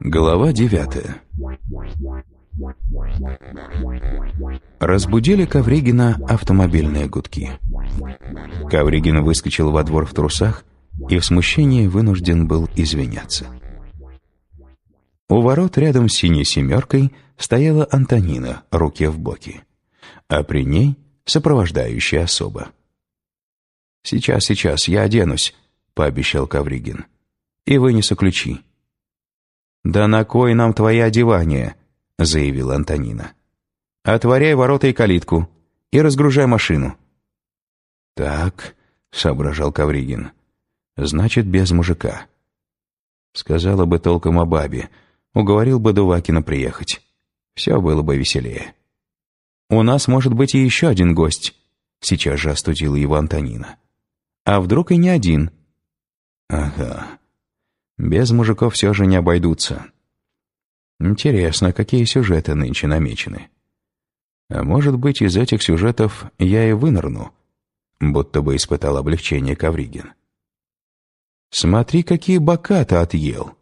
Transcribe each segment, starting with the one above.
Глава девятая Разбудили Ковригина автомобильные гудки. Ковригин выскочил во двор в трусах и в смущении вынужден был извиняться. У ворот рядом с синей семеркой стояла Антонина, руки в боки, а при ней сопровождающая особа. «Сейчас, сейчас, я оденусь», — пообещал Ковригин, — «и вынесу ключи». «Да на кой нам твои одевания?» — заявила Антонина. «Отворяй ворота и калитку и разгружай машину». «Так», — соображал Ковригин, — «значит, без мужика». Сказала бы толком о бабе, уговорил бы Дувакина приехать. Все было бы веселее. «У нас может быть и еще один гость», — сейчас же остудила его Антонина. «А вдруг и не один?» «Ага. Без мужиков все же не обойдутся. Интересно, какие сюжеты нынче намечены? А может быть, из этих сюжетов я и вынырну?» Будто бы испытал облегчение Ковригин. «Смотри, какие бока ты отъел!»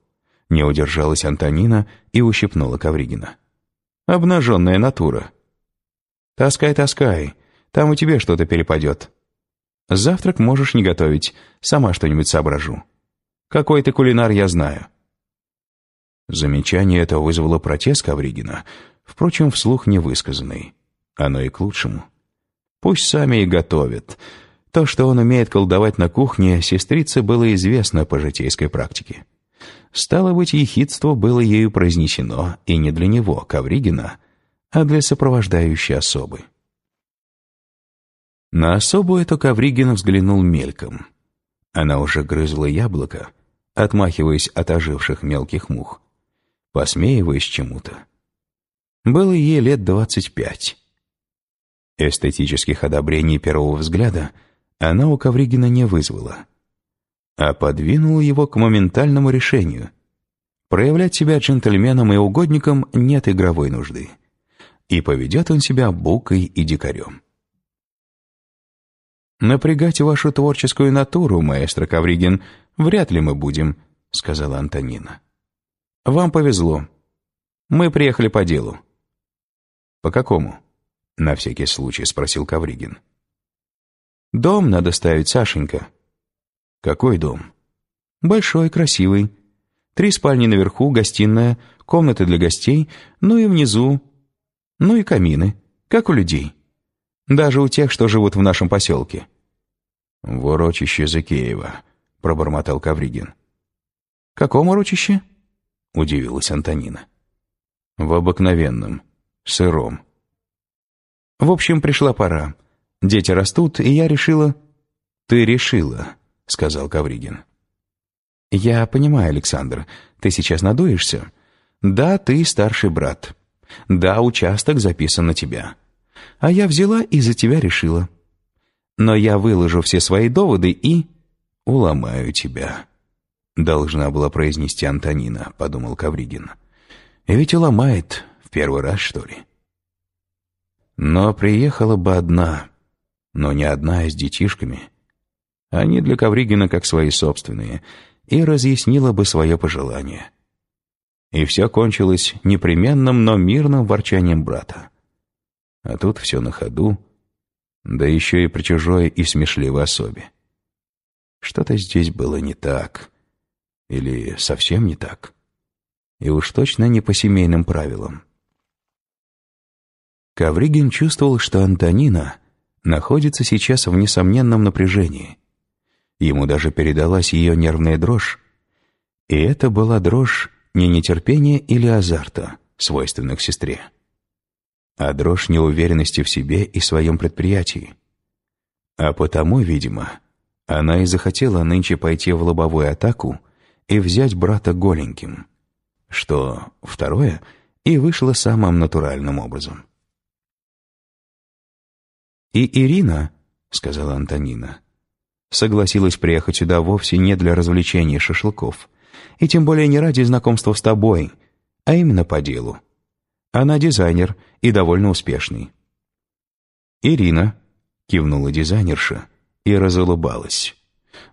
Не удержалась Антонина и ущипнула Ковригина. «Обнаженная натура!» «Таскай, таскай, там у тебя что-то перепадет. Завтрак можешь не готовить, сама что-нибудь соображу. Какой ты кулинар, я знаю». Замечание это вызвало протест Ковригина, впрочем, вслух невысказанный. Оно и к лучшему. Пусть сами и готовят. То, что он умеет колдовать на кухне, сестрице было известно по житейской практике. Стало быть, ехидство было ею произнесено и не для него, Ковригина, а для сопровождающей особы. На особу эту Ковригин взглянул мельком. Она уже грызла яблоко, отмахиваясь от оживших мелких мух, посмеиваясь чему-то. Было ей лет двадцать пять. Эстетических одобрений первого взгляда она у Ковригина не вызвала — а подвинул его к моментальному решению. Проявлять себя джентльменом и угодником нет игровой нужды. И поведет он себя букой и дикарем. «Напрягать вашу творческую натуру, маэстро Ковригин, вряд ли мы будем», — сказала Антонина. «Вам повезло. Мы приехали по делу». «По какому?» — на всякий случай спросил Ковригин. «Дом надо ставить, Сашенька», «Какой дом?» «Большой, красивый. Три спальни наверху, гостиная, комнаты для гостей, ну и внизу. Ну и камины, как у людей. Даже у тех, что живут в нашем поселке». «В урочище Закеева», — пробормотал Кавригин. «Каком урочище?» — удивилась Антонина. «В обыкновенном, сыром». «В общем, пришла пора. Дети растут, и я решила...» «Ты решила», — сказал Кавригин. «Я понимаю, Александр, ты сейчас надуешься. Да, ты старший брат. Да, участок записан на тебя. А я взяла и за тебя решила. Но я выложу все свои доводы и... уломаю тебя». Должна была произнести Антонина, подумал Кавригин. И ведь уломает в первый раз, что ли. Но приехала бы одна, но не одна, а с детишками — они для Ковригина как свои собственные, и разъяснила бы свое пожелание. И все кончилось непременным, но мирным ворчанием брата. А тут все на ходу, да еще и при чужой и смешливой особе. Что-то здесь было не так. Или совсем не так. И уж точно не по семейным правилам. Ковригин чувствовал, что Антонина находится сейчас в несомненном напряжении — Ему даже передалась ее нервная дрожь. И это была дрожь не нетерпения или азарта, свойственных сестре, а дрожь неуверенности в себе и своем предприятии. А потому, видимо, она и захотела нынче пойти в лобовую атаку и взять брата голеньким, что, второе, и вышло самым натуральным образом. «И Ирина», — сказала Антонина, — согласилась приехать сюда вовсе не для развлечения шашлыков, и тем более не ради знакомства с тобой, а именно по делу. Она дизайнер и довольно успешный. «Ирина», — кивнула дизайнерша и разулыбалась,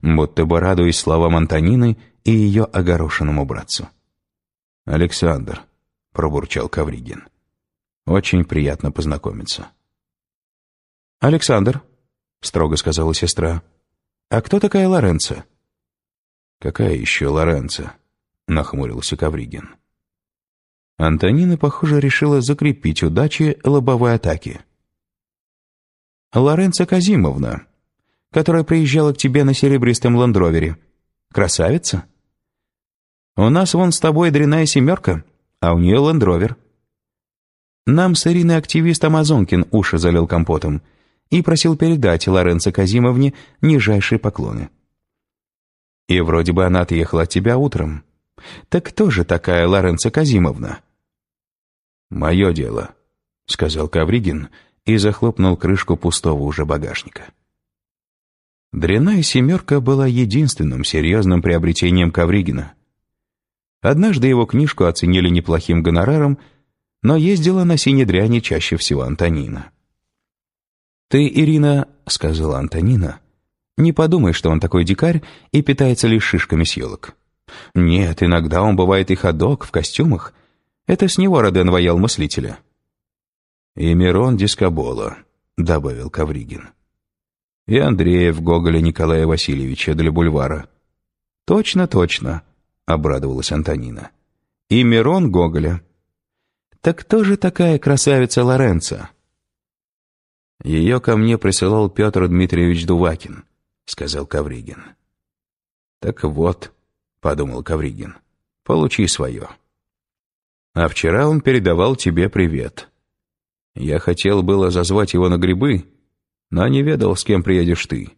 будто бы радуясь словам Антонины и ее огорошенному братцу. «Александр», — пробурчал Кавригин, — «очень приятно познакомиться». «Александр», — строго сказала сестра, — «а кто такая Лоренцо?» «Какая еще Лоренцо?» — нахмурился Кавригин. Антонина, похоже, решила закрепить удачи лобовой атаки. «Лоренцо Казимовна, которая приезжала к тебе на серебристом ландровере. Красавица? У нас вон с тобой дряная семерка, а у нее ландровер. Нам с Ириной активист Амазонкин уши залил компотом и просил передать Лоренцо Казимовне нижайшие поклоны. И вроде бы она отъехала от тебя утром. Так кто же такая Лоренцо Казимовна?» «Мое дело», — сказал Кавригин и захлопнул крышку пустого уже багажника. Дряная «семерка» была единственным серьезным приобретением Кавригина. Однажды его книжку оценили неплохим гонораром, но ездила на синей дряни чаще всего Антонина. «Ты, Ирина, — сказала Антонина, — не подумай, что он такой дикарь и питается лишь шишками с елок. Нет, иногда он бывает и ходок в костюмах, это с него Роден воял мыслителя». «И Мирон Дискобола», — добавил Кавригин. «И Андреев Гоголя Николая Васильевича для бульвара». «Точно, точно», — обрадовалась Антонина. «И Мирон Гоголя». «Так кто же такая красавица Лоренцо?» «Ее ко мне присылал Петр Дмитриевич Дувакин», — сказал Кавригин. «Так вот», — подумал Кавригин, — «получи свое». А вчера он передавал тебе привет. Я хотел было зазвать его на грибы, но не ведал, с кем приедешь ты».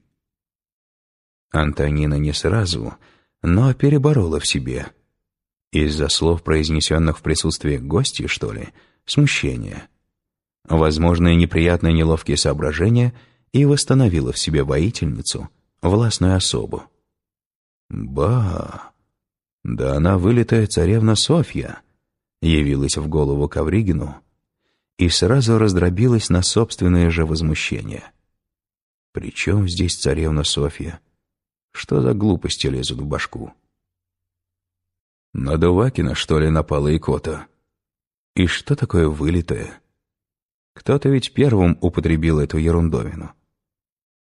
Антонина не сразу, но переборола в себе. Из-за слов, произнесенных в присутствии гостей, что ли, смущение. Возможные неприятные неловкие соображения и восстановила в себе воительницу, властную особу. «Ба! Да она вылитая царевна Софья!» явилась в голову Ковригину и сразу раздробилась на собственное же возмущение. «Причем здесь царевна Софья? Что за глупости лезут в башку?» На Дувакина, что ли, напала икота? И что такое вылитое? Кто-то ведь первым употребил эту ерундовину.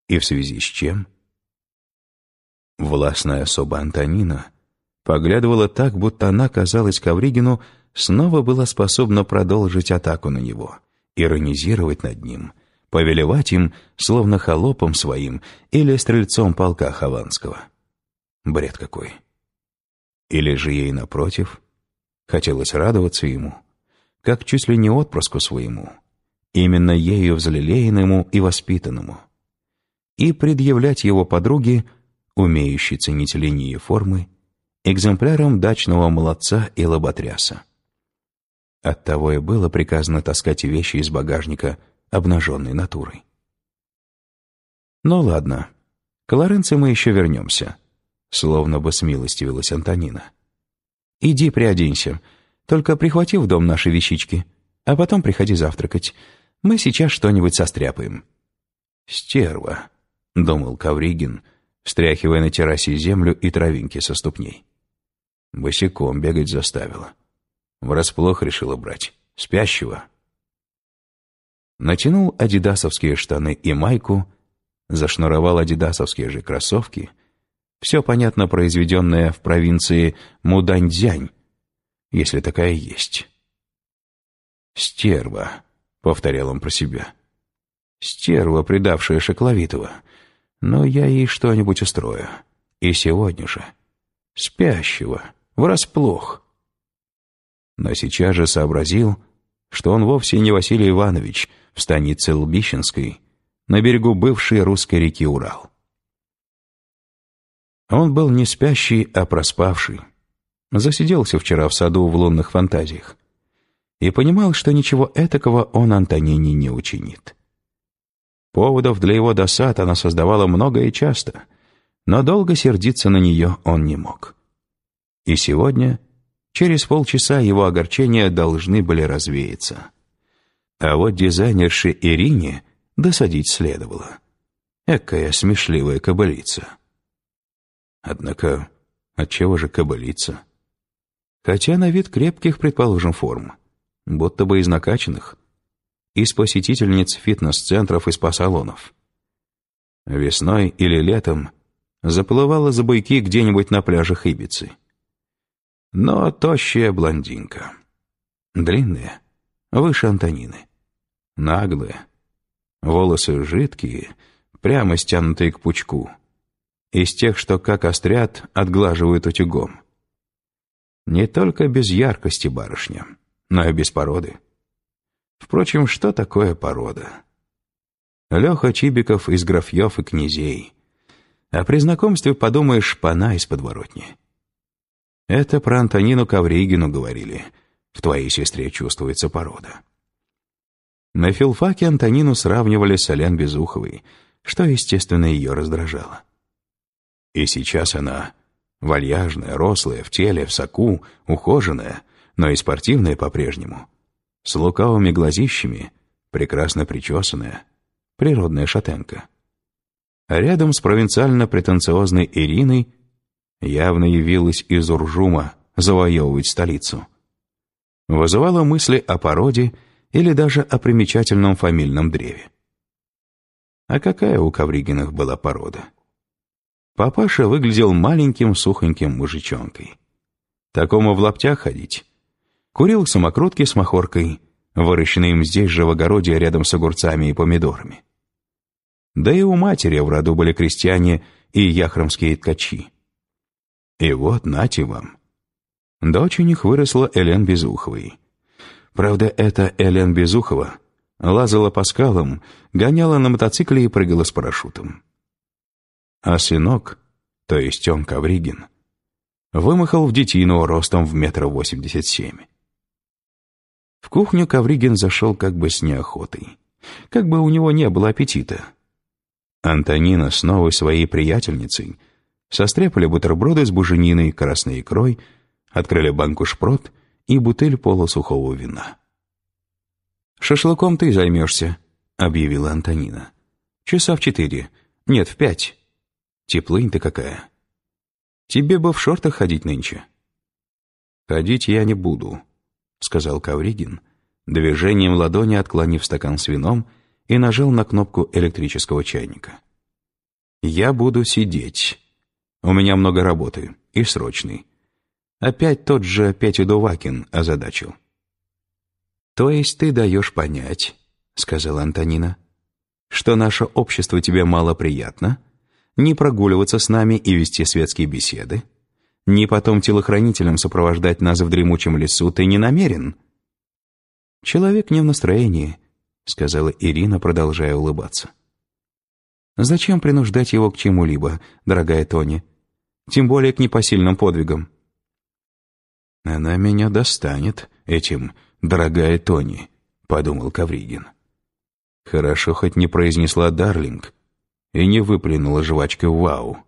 И в связи с чем? Властная особа Антонина поглядывала так, будто она казалась Ковригину снова была способна продолжить атаку на него, иронизировать над ним, повелевать им, словно холопом своим или стрельцом полка Хованского. Бред какой. Или же ей, напротив, хотелось радоваться ему, как чуть ли не отпрыску своему, именно ею взлелеянному и воспитанному, и предъявлять его подруге, умеющей ценить линии формы, экземпляром дачного молодца и лоботряса. Оттого и было приказано таскать вещи из багажника обнаженной натурой. «Ну ладно, к Лоренцо мы еще вернемся», — словно бы смилостивилась Антонина. «Иди приоденься, только прихвати в дом наши вещички, а потом приходи завтракать. Мы сейчас что-нибудь состряпаем». «Стерва», — думал Кавригин, встряхивая на террасе землю и травинки со ступней. Босиком бегать заставила. Врасплох решила брать. Спящего. Натянул адидасовские штаны и майку, зашнуровал адидасовские же кроссовки. Все, понятно, произведенное в провинции Муданьцзянь, если такая есть. «Стерва», — повторял он про себя. «Стерва, предавшая Шокловитова. Но я ей что-нибудь устрою. И сегодня же. Спящего. Врасплох» но сейчас же сообразил, что он вовсе не Василий Иванович в станице Лбищенской, на берегу бывшей русской реки Урал. Он был не спящий, а проспавший. Засиделся вчера в саду в лунных фантазиях и понимал, что ничего этакого он Антонине не учинит. Поводов для его досад она создавала много и часто, но долго сердиться на нее он не мог. И сегодня Через полчаса его огорчения должны были развеяться. А вот дизайнерше Ирине Досадить следовало. Экая смешливая кобылица. Однако, отчего же кобылица? Хотя на вид крепких, предположим, форм, будто бы из накачанных, из посетительниц фитнес-центров и спа-салонов. Весной или летом заплывала за буйки где-нибудь на пляжах Ибицы. Но тощая блондинка. Длинная, выше Антонины. Наглая. Волосы жидкие, прямо стянутые к пучку. Из тех, что, как острят, отглаживают утюгом. Не только без яркости барышня, но и без породы. Впрочем, что такое порода? Леха Чибиков из графьев и князей. А при знакомстве подумаешь, шпана из подворотни. Это про Антонину Ковригину говорили. В твоей сестре чувствуется порода. На филфаке Антонину сравнивали с Ален Безуховой, что, естественно, ее раздражало. И сейчас она вальяжная, рослая, в теле, в соку, ухоженная, но и спортивная по-прежнему, с лукавыми глазищами, прекрасно причесанная, природная шатенка. А рядом с провинциально-претенциозной Ириной явно явилась из Уржума завоевывать столицу. Вызывала мысли о породе или даже о примечательном фамильном древе. А какая у Ковригиных была порода? Папаша выглядел маленьким сухоньким мужичонкой. Такому в лаптях ходить. Курил самокрутки с махоркой, выращенные им здесь же в огороде рядом с огурцами и помидорами. Да и у матери в роду были крестьяне и яхромские ткачи. И вот, нате вам. Дочь у них выросла Элен Безуховой. Правда, эта Элен Безухова лазала по скалам, гоняла на мотоцикле и прыгала с парашютом. А сынок, то есть он Ковригин, вымахал в детину ростом в метр восемьдесят семь. В кухню Ковригин зашел как бы с неохотой, как бы у него не было аппетита. Антонина с новой своей приятельницей состряпали бутерброды с бужениной, красной икрой, открыли банку шпрот и бутыль полусухого вина. «Шашлыком ты займешься», — объявила Антонина. «Часа в четыре. Нет, в пять. Теплынь ты какая. Тебе бы в шортах ходить нынче». «Ходить я не буду», — сказал Кавригин, движением ладони отклонив стакан с вином и нажал на кнопку электрического чайника. «Я буду сидеть. У меня много работы, и срочный. Опять тот же Петя Дувакин озадачил». «То есть ты даешь понять, — сказала Антонина, — что наше общество тебе мало приятно, не прогуливаться с нами и вести светские беседы, не потом телохранителям сопровождать нас в дремучем лесу ты не намерен?» «Человек не в настроении», — сказала Ирина, продолжая улыбаться. «Зачем принуждать его к чему-либо, дорогая Тони? Тем более к непосильным подвигам». «Она меня достанет этим, дорогая Тони», — подумал Кавригин. Хорошо хоть не произнесла «дарлинг» и не выплюнула жвачкой «вау».